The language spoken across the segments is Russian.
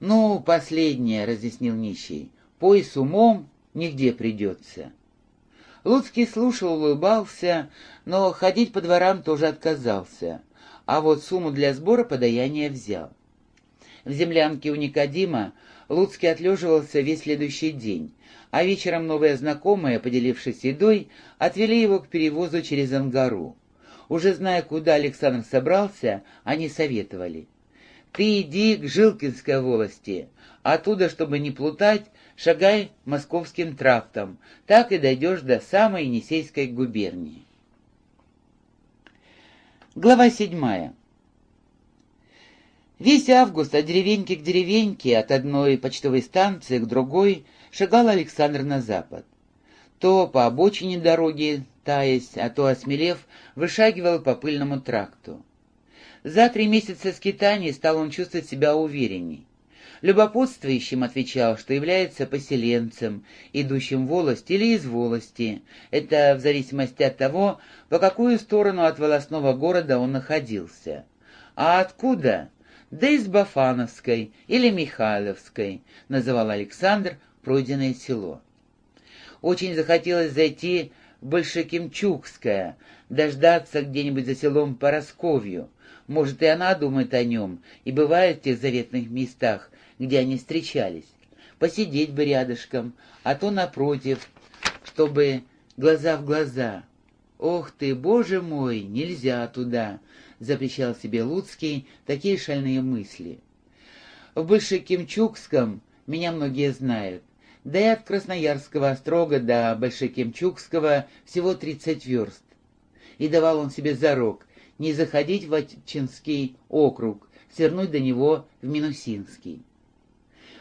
«Ну, последнее», — разъяснил нищий. «Пой с умом, нигде придется». Луцкий слушал, улыбался, но ходить по дворам тоже отказался, а вот сумму для сбора подаяния взял. В землянке у Никодима Луцкий отлеживался весь следующий день, а вечером новые знакомые, поделившись едой, отвели его к перевозу через Ангару. Уже зная, куда Александр собрался, они советовали. «Ты иди к Жилкинской волости, оттуда, чтобы не плутать, шагай московским трактом, так и дойдешь до самой Енисейской губернии». Глава седьмая. Весь август от деревеньки к деревеньке, от одной почтовой станции к другой, шагал Александр на запад. То по обочине дороги, таясь, а то, осмелев, вышагивал по пыльному тракту. За три месяца скитаний стал он чувствовать себя уверенней. Любопытствующим отвечал, что является поселенцем, идущим в волость или из волости. Это в зависимости от того, по какую сторону от волосного города он находился. А откуда? Да из Бафановской или Михайловской, называл Александр пройденное село. Очень захотелось зайти в Большекимчукское, дождаться где-нибудь за селом Поросковью. Может, и она думает о нем, и бывает в тех заветных местах, где они встречались. Посидеть бы рядышком, а то напротив, чтобы глаза в глаза. «Ох ты, боже мой, нельзя туда!» — запрещал себе Луцкий такие шальные мысли. В Большекимчукском меня многие знают, да и от Красноярского острога до Большекимчукского всего тридцать верст. И давал он себе зарок не заходить в Ачинский округ, свернуть до него в Минусинский.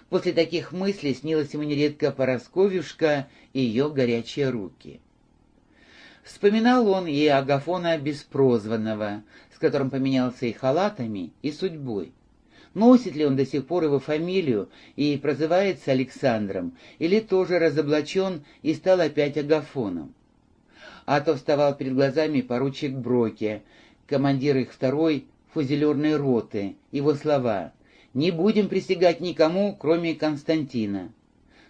После таких мыслей снилась ему нередко Поросковюшка и ее горячие руки. Вспоминал он и Агафона Беспрозванного, с которым поменялся и халатами, и судьбой. Носит ли он до сих пор его фамилию и прозывается Александром, или тоже разоблачен и стал опять Агафоном? А то вставал перед глазами поручик Броке, командир их второй фузелерной роты, его слова не будем присягать никому, кроме Константина.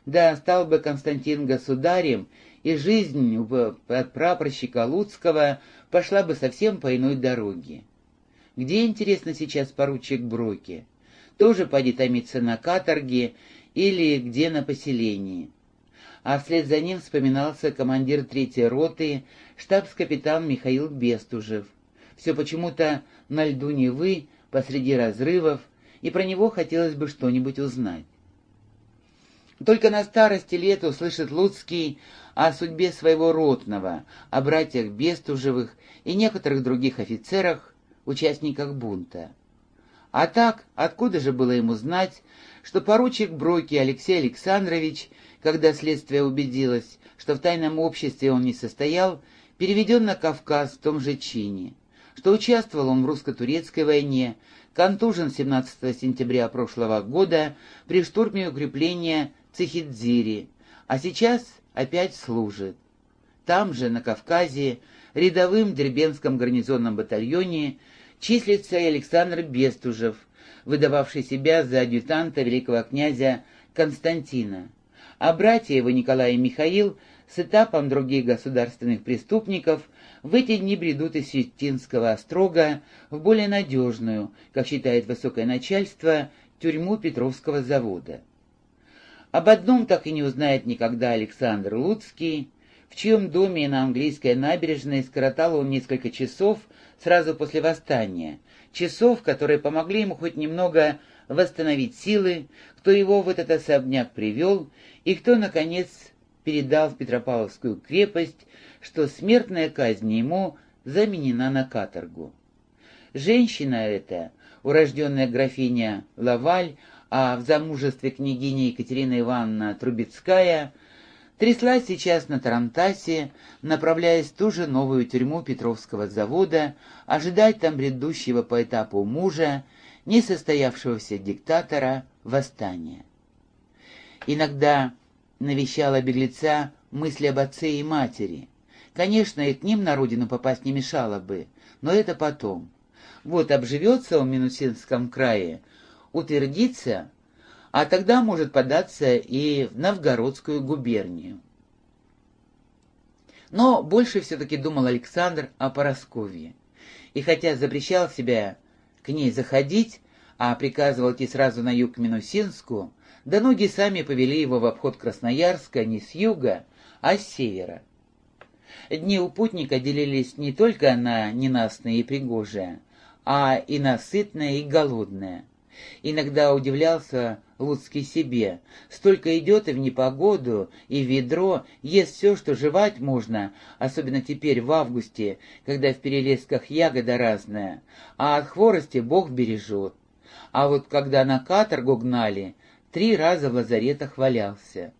Да, стал бы Константин государем, и жизнь от прапорщика Луцкого пошла бы совсем по иной дороге. Где, интересно, сейчас поручик Броки? Тоже поди томиться на каторге или где на поселении? А вслед за ним вспоминался командир третьей роты, штабс-капитан Михаил Бестужев. Все почему-то на льду Невы, посреди разрывов, и про него хотелось бы что-нибудь узнать. Только на старости лет услышит Луцкий о судьбе своего ротного, о братьях Бестужевых и некоторых других офицерах, участниках бунта. А так, откуда же было ему знать, что поручик Броки Алексей Александрович, когда следствие убедилось, что в тайном обществе он не состоял, переведен на Кавказ в том же чине, что участвовал он в русско-турецкой войне, контужен 17 сентября прошлого года при штурме укрепления Цихидзири, а сейчас опять служит. Там же, на Кавказе, рядовым Дербенском гарнизонном батальоне числится и Александр Бестужев, выдававший себя за адъютанта великого князя Константина, а братья его Николай и Михаил с этапом других государственных преступников в эти дни бредут из Сетинского острога в более надежную, как считает высокое начальство, тюрьму Петровского завода. Об одном так и не узнает никогда Александр Луцкий, в чьем доме на английской набережной скоротал он несколько часов сразу после восстания, часов, которые помогли ему хоть немного восстановить силы, кто его в этот особняк привел и кто, наконец, передал в Петропавловскую крепость, что смертная казнь ему заменена на каторгу. Женщина эта, урожденная графиня Лаваль, а в замужестве княгиня Екатерина Ивановна Трубецкая, тряслась сейчас на Тарантасе, направляясь в ту же новую тюрьму Петровского завода, ожидать там грядущего по этапу мужа, несостоявшегося диктатора, восстания. Иногда навещала беглеца мысли об отце и матери. Конечно, и к ним на родину попасть не мешало бы, но это потом. Вот обживется он в Минусинском крае, утвердится, а тогда может податься и в Новгородскую губернию. Но больше все-таки думал Александр о Поросковье. И хотя запрещал себя к ней заходить, а приказывал идти сразу на юг к Минусинску, да ноги сами повели его в обход Красноярска не с юга, а с севера. Дни у путника делились не только на ненастные и пригожие, а и на сытное и голодное. Иногда удивлялся Луцкий себе. Столько идет и в непогоду, и в ведро, ест все, что жевать можно, особенно теперь в августе, когда в перелесках ягода разная, а от хворости Бог бережет. А вот когда на каторгу гнали, три раза в лазаретах валялся.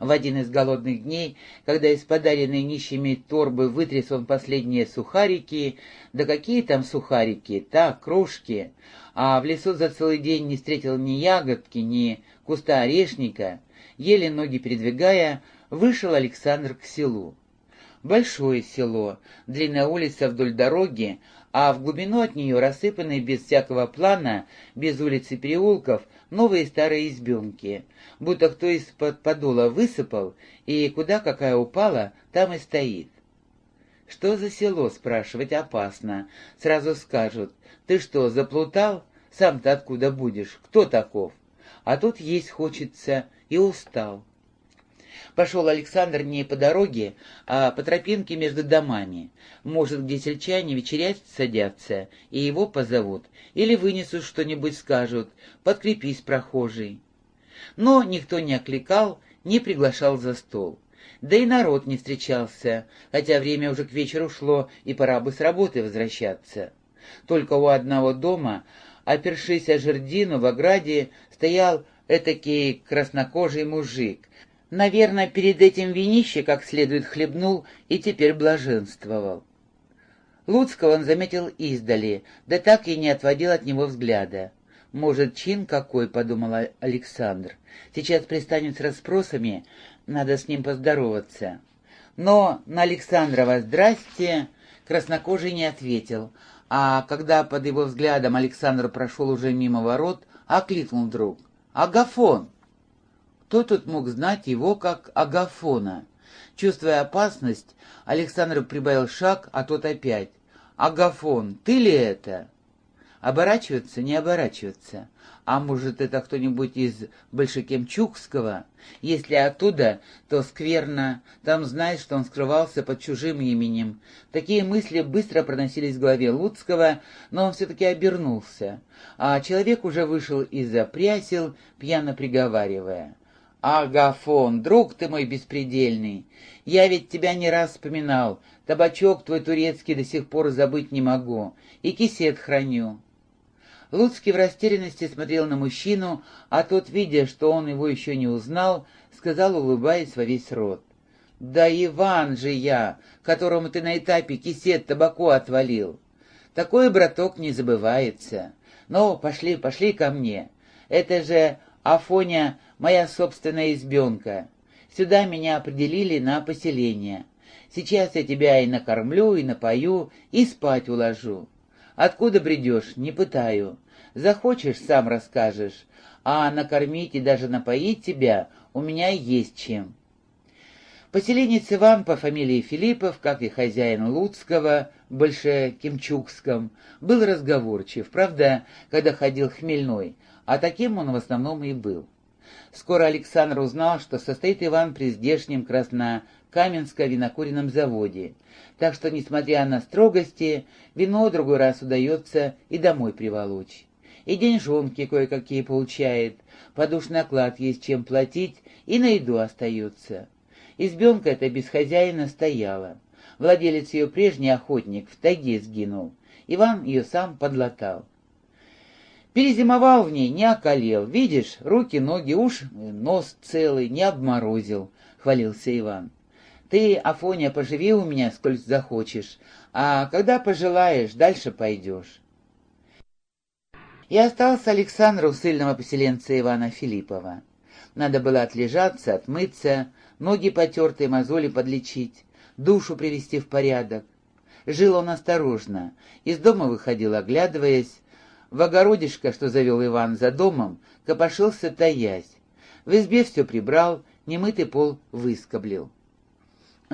В один из голодных дней, когда из подаренной нищими торбы вытряс он последние сухарики, да какие там сухарики, так, крошки, а в лесу за целый день не встретил ни ягодки, ни куста орешника, еле ноги передвигая, вышел Александр к селу. Большое село, длинная улица вдоль дороги, а в глубину от нее рассыпанные без всякого плана, без улиц и переулков, новые старые избенки, будто кто из-под подола высыпал, и куда какая упала, там и стоит. «Что за село?» — спрашивать опасно. Сразу скажут, «Ты что, заплутал? Сам-то откуда будешь? Кто таков?» А тут есть хочется и устал. Пошел Александр не по дороге, а по тропинке между домами. Может, где сельчане вечерять садятся, и его позовут, или вынесут что-нибудь скажут, подкрепись, прохожий. Но никто не окликал, не приглашал за стол. Да и народ не встречался, хотя время уже к вечеру шло, и пора бы с работы возвращаться. Только у одного дома, опершись о жердину в ограде, стоял этакий краснокожий мужик, Наверное, перед этим винище как следует хлебнул и теперь блаженствовал. Луцкого он заметил издали, да так и не отводил от него взгляда. «Может, чин какой?» — подумал Александр. «Сейчас пристанет с расспросами, надо с ним поздороваться». Но на Александрова «здрасте» краснокожий не ответил, а когда под его взглядом Александр прошел уже мимо ворот, окликнул вдруг «Агафон!» Кто тут мог знать его как Агафона? Чувствуя опасность, Александр прибавил шаг, а тот опять. «Агафон, ты ли это?» Оборачиваться, не оборачиваться. А может, это кто-нибудь из Большекемчукского? Если оттуда, то скверно. Там знает, что он скрывался под чужим именем. Такие мысли быстро проносились в голове Луцкого, но он все-таки обернулся. А человек уже вышел из-за прясел, пьяно приговаривая. «Агафон, друг ты мой беспредельный, я ведь тебя не раз вспоминал, табачок твой турецкий до сих пор забыть не могу, и кисет храню». Луцкий в растерянности смотрел на мужчину, а тот, видя, что он его еще не узнал, сказал, улыбаясь во весь рот. «Да Иван же я, которому ты на этапе кисет табаку отвалил. Такой, браток, не забывается. Но пошли, пошли ко мне. Это же Афоня моя собственная избенка. Сюда меня определили на поселение. Сейчас я тебя и накормлю, и напою, и спать уложу. Откуда бредешь, не пытаю. Захочешь, сам расскажешь. А накормить и даже напоить тебя у меня есть чем. Поселенец Иван по фамилии Филиппов, как и хозяин Луцкого, больше Кимчукском, был разговорчив, правда, когда ходил хмельной, а таким он в основном и был. Скоро Александр узнал, что состоит Иван при здешнем Краснокаменско-винокуренном заводе, так что, несмотря на строгости, вино другой раз удается и домой приволочь. И деньжонки кое-какие получает, подушный оклад есть чем платить, и на еду остается. Избенка эта без хозяина стояла. Владелец ее прежний охотник в тайге сгинул. Иван ее сам подлатал. Перезимовал в ней, не околел. Видишь, руки, ноги, уж нос целый, не обморозил, — хвалился Иван. Ты, Афоня, поживи у меня, сколько захочешь, а когда пожелаешь, дальше пойдешь. И остался Александр у сыльного поселенца Ивана Филиппова. Надо было отлежаться, отмыться, ноги потертые, мозоли подлечить, душу привести в порядок. Жил он осторожно, из дома выходил, оглядываясь, в огородишко, что завел Иван за домом, копошился таясь. В избе все прибрал, немытый пол выскоблил.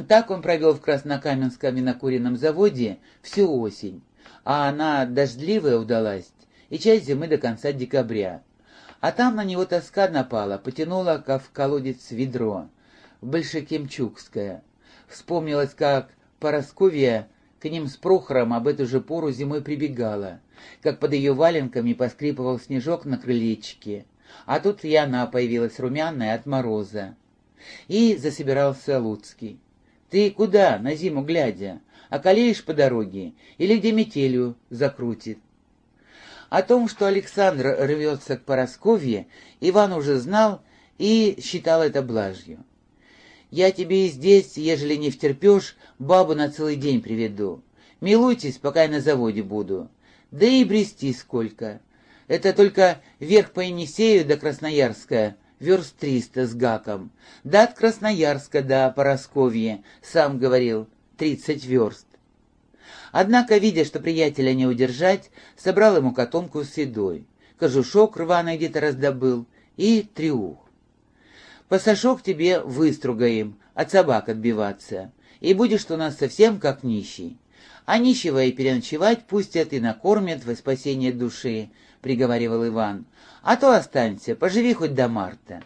Так он провел в Краснокаменском винокуренном заводе всю осень, а она дождливая удалась, и часть зимы до конца декабря. А там на него тоска напала, потянула, как в колодец ведро, в. Вспомнилось, как Поросковья к ним с Прохором об эту же пору зимой прибегала, как под ее валенками поскрипывал снежок на крылечке, а тут и она появилась румяная от мороза. И засобирался Луцкий. «Ты куда, на зиму глядя? Околеешь по дороге? Или где метелью закрутит?» О том, что Александр рвется к Поросковье, Иван уже знал и считал это блажью. «Я тебе и здесь, ежели не втерпешь, бабу на целый день приведу. Милуйтесь, пока я на заводе буду. Да и брести сколько. Это только вверх по Енисею до Красноярска, верст триста с гаком. Да от Красноярска до Поросковья, сам говорил, тридцать верст. Однако, видя, что приятеля не удержать, собрал ему котомку с едой, кожушок рваный где-то раздобыл и триух. Пасашок тебе выстругаем, от собак отбиваться, и будешь у нас совсем как нищий. А нищего и переночевать пустят и накормят во спасение души, — приговаривал Иван. А то останься, поживи хоть до марта.